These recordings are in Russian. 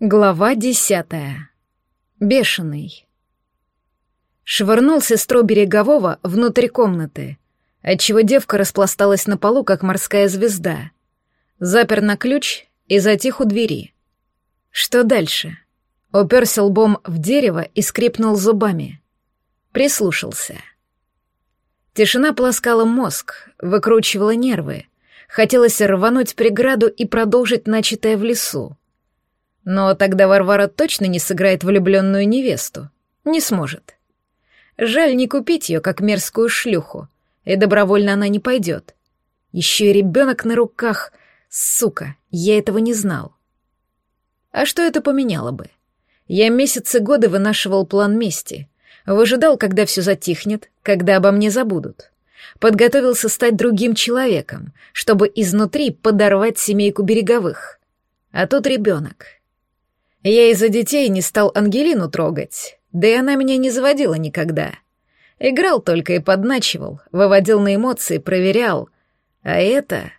Глава десятая. Бешеный. Швырнул сестру Берегового внутрь комнаты, отчего девка распласталась на полу, как морская звезда. Запер на ключ и затих у двери. Что дальше? Уперся лбом в дерево и скрипнул зубами. Прислушался. Тишина полоскала мозг, выкручивала нервы. Хотелось рвануть преграду и продолжить начатое в лесу. Но тогда Варвара точно не сыграет влюбленную невесту. Не сможет. Жаль не купить ее, как мерзкую шлюху, и добровольно она не пойдет. Еще и ребенок на руках. Сука, я этого не знал. А что это поменяло бы? Я месяцы годы вынашивал план мести. Выжидал, когда все затихнет, когда обо мне забудут. Подготовился стать другим человеком, чтобы изнутри подорвать семейку береговых. А тут ребенок — я из-за детей не стал Ангелину трогать, да и она меня не заводила никогда. Играл только и подначивал, выводил на эмоции, проверял. А это,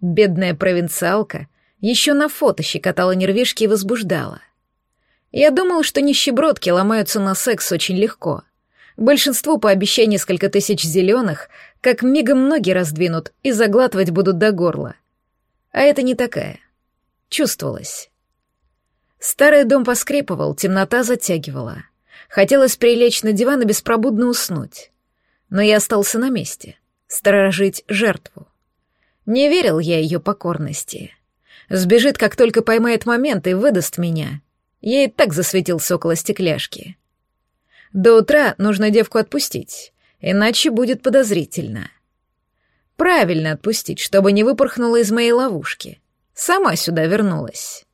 бедная провинциалка, еще на фото щекотала нервишки и возбуждала. Я думал, что нищебродки ломаются на секс очень легко. Большинству пообещай несколько тысяч зеленых, как мигом ноги раздвинут и заглатывать будут до горла. А это не такая. Чувствовалось. Старый дом поскрипывал, темнота затягивала. Хотелось прилечь на диван и беспробудно уснуть. Но я остался на месте, сторожить жертву. Не верил я ее покорности. Сбежит, как только поймает момент и выдаст меня. Я и так засветился около стекляшки. До утра нужно девку отпустить, иначе будет подозрительно. Правильно отпустить, чтобы не выпорхнула из моей ловушки. Сама сюда вернулась.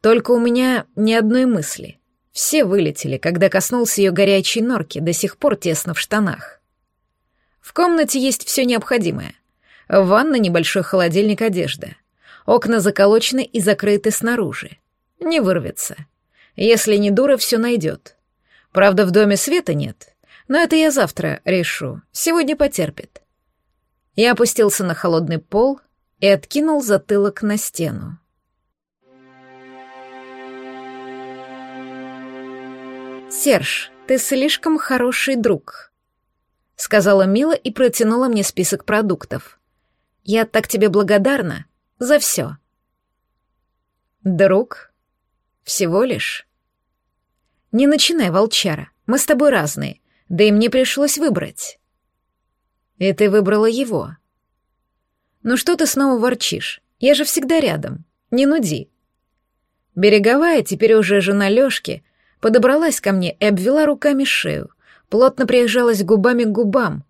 Только у меня ни одной мысли. Все вылетели, когда коснулся ее горячей норки, до сих пор тесно в штанах. В комнате есть все необходимое. Ванна, небольшой холодильник, одежда. Окна заколочены и закрыты снаружи. Не вырвется. Если не дура, все найдет. Правда, в доме света нет, но это я завтра решу. Сегодня потерпит. Я опустился на холодный пол и откинул затылок на стену. «Серж, ты слишком хороший друг», — сказала Мила и протянула мне список продуктов. «Я так тебе благодарна за все». «Друг? Всего лишь?» «Не начинай, волчара, мы с тобой разные, да и мне пришлось выбрать». «И ты выбрала его». «Ну что ты снова ворчишь? Я же всегда рядом, не нуди». Береговая, теперь уже жена Лёшки, подобралась ко мне и обвела руками шею, плотно прижалась губами к губам,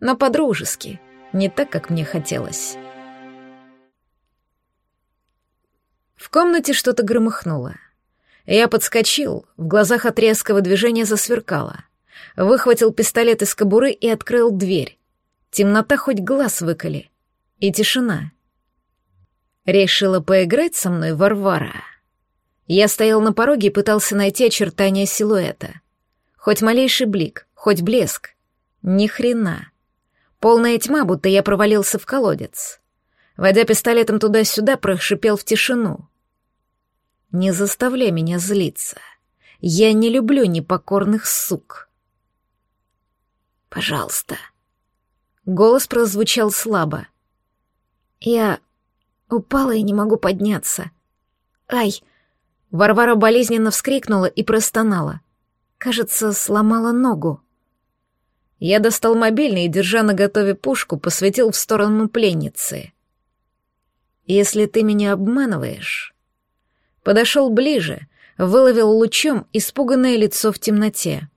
но по-дружески, не так, как мне хотелось. В комнате что-то громыхнуло. Я подскочил, в глазах от резкого движения засверкало. Выхватил пистолет из кобуры и открыл дверь. Темнота хоть глаз выколи. И тишина. Решила поиграть со мной Варвара. Я стоял на пороге и пытался найти очертания силуэта. Хоть малейший блик, хоть блеск. Ни хрена. Полная тьма, будто я провалился в колодец. Водя пистолетом туда-сюда, прошипел в тишину. «Не заставляй меня злиться. Я не люблю непокорных сук». «Пожалуйста». Голос прозвучал слабо. «Я упала и не могу подняться. Ай!» Варвара болезненно вскрикнула и простонала. Кажется, сломала ногу. Я достал мобильный и, держа на готове пушку, посветил в сторону пленницы. «Если ты меня обманываешь...» Подошел ближе, выловил лучом испуганное лицо в темноте.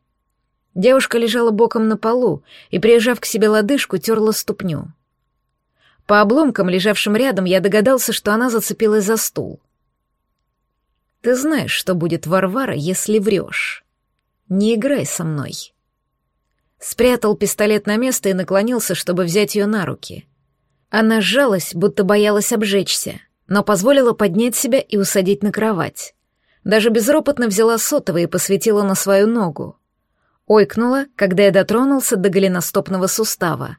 Девушка лежала боком на полу и, прижав к себе лодыжку, терла ступню. По обломкам, лежавшим рядом, я догадался, что она зацепилась за стул. Ты знаешь, что будет Варвара, если врешь. Не играй со мной. Спрятал пистолет на место и наклонился, чтобы взять ее на руки. Она сжалась, будто боялась обжечься, но позволила поднять себя и усадить на кровать. Даже безропотно взяла сотовый и посветила на свою ногу. Ойкнула, когда я дотронулся до голеностопного сустава,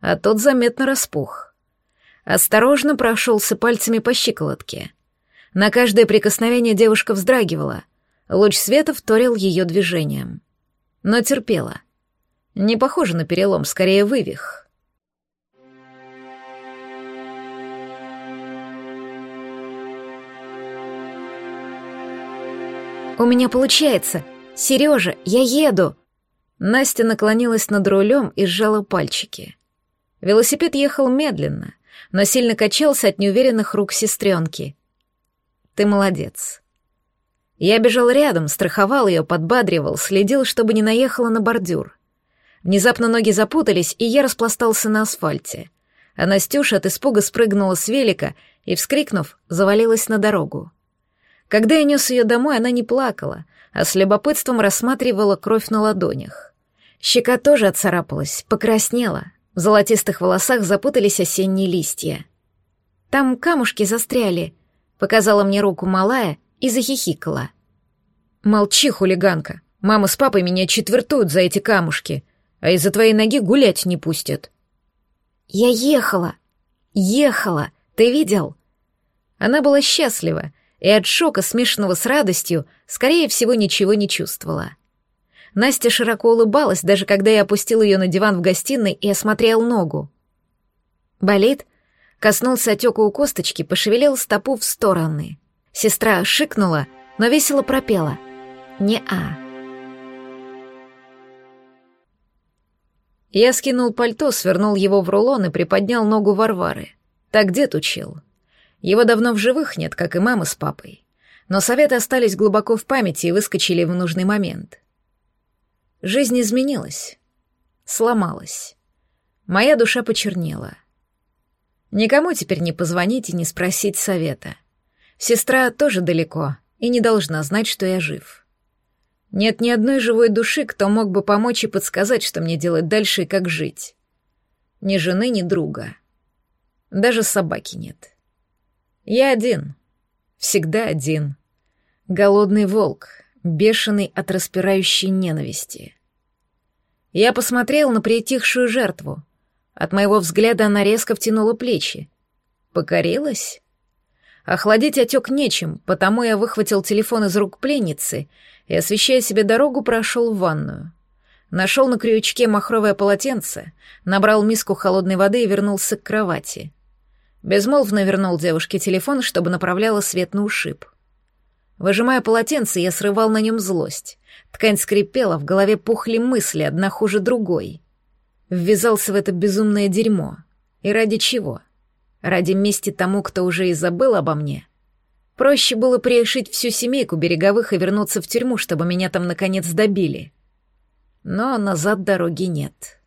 а тот заметно распух. Осторожно прошелся пальцами по щиколотке — На каждое прикосновение девушка вздрагивала. Луч света вторил ее движением. Но терпела. Не похоже на перелом, скорее вывих. «У меня получается! Сережа, я еду!» Настя наклонилась над рулем и сжала пальчики. Велосипед ехал медленно, но сильно качался от неуверенных рук сестренки. «Ты молодец». Я бежал рядом, страховал ее, подбадривал, следил, чтобы не наехала на бордюр. Внезапно ноги запутались, и я распластался на асфальте. А Настюша от испуга спрыгнула с велика и, вскрикнув, завалилась на дорогу. Когда я нес ее домой, она не плакала, а с любопытством рассматривала кровь на ладонях. Щека тоже отцарапалась, покраснела, в золотистых волосах запутались осенние листья. «Там камушки застряли», — показала мне руку малая и захихикала. «Молчи, хулиганка. Мама с папой меня четвертуют за эти камушки, а из-за твоей ноги гулять не пустят». «Я ехала, ехала, ты видел?» Она была счастлива, и от шока, смешанного с радостью, скорее всего, ничего не чувствовала. Настя широко улыбалась, даже когда я опустил ее на диван в гостиной и осмотрел ногу. «Болит?» Коснулся отека у косточки, пошевелил стопу в стороны. Сестра шикнула, но весело пропела. «Не-а». Я скинул пальто, свернул его в рулон и приподнял ногу Варвары. Так дед учил. Его давно в живых нет, как и мама с папой. Но советы остались глубоко в памяти и выскочили в нужный момент. Жизнь изменилась. Сломалась. Моя душа почернела. Никому теперь не позвонить и не спросить совета. Сестра тоже далеко и не должна знать, что я жив. Нет ни одной живой души, кто мог бы помочь и подсказать, что мне делать дальше и как жить. Ни жены, ни друга. Даже собаки нет. Я один. Всегда один. Голодный волк, бешеный от распирающей ненависти. Я посмотрел на притихшую жертву. От моего взгляда она резко втянула плечи. Покорилась? Охладить отек нечем, потому я выхватил телефон из рук пленницы и, освещая себе дорогу, прошел в ванную. Нашел на крючке махровое полотенце, набрал миску холодной воды и вернулся к кровати. Безмолвно вернул девушке телефон, чтобы направляла свет на ушиб. Выжимая полотенце, я срывал на нем злость. Ткань скрипела, в голове пухли мысли, одна хуже другой. Ввязался в это безумное дерьмо. И ради чего? Ради мести тому, кто уже и забыл обо мне? Проще было прирешить всю семейку береговых и вернуться в тюрьму, чтобы меня там наконец добили. Но назад дороги нет.